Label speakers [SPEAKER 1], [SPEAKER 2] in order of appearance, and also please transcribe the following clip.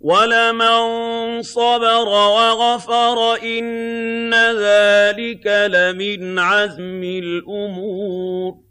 [SPEAKER 1] وَلَمَن صَبَرَ وَغَفَرَ إِنَّ ذَٰلِكَ لَمِنْ عَزْمِ الْأُمُورِ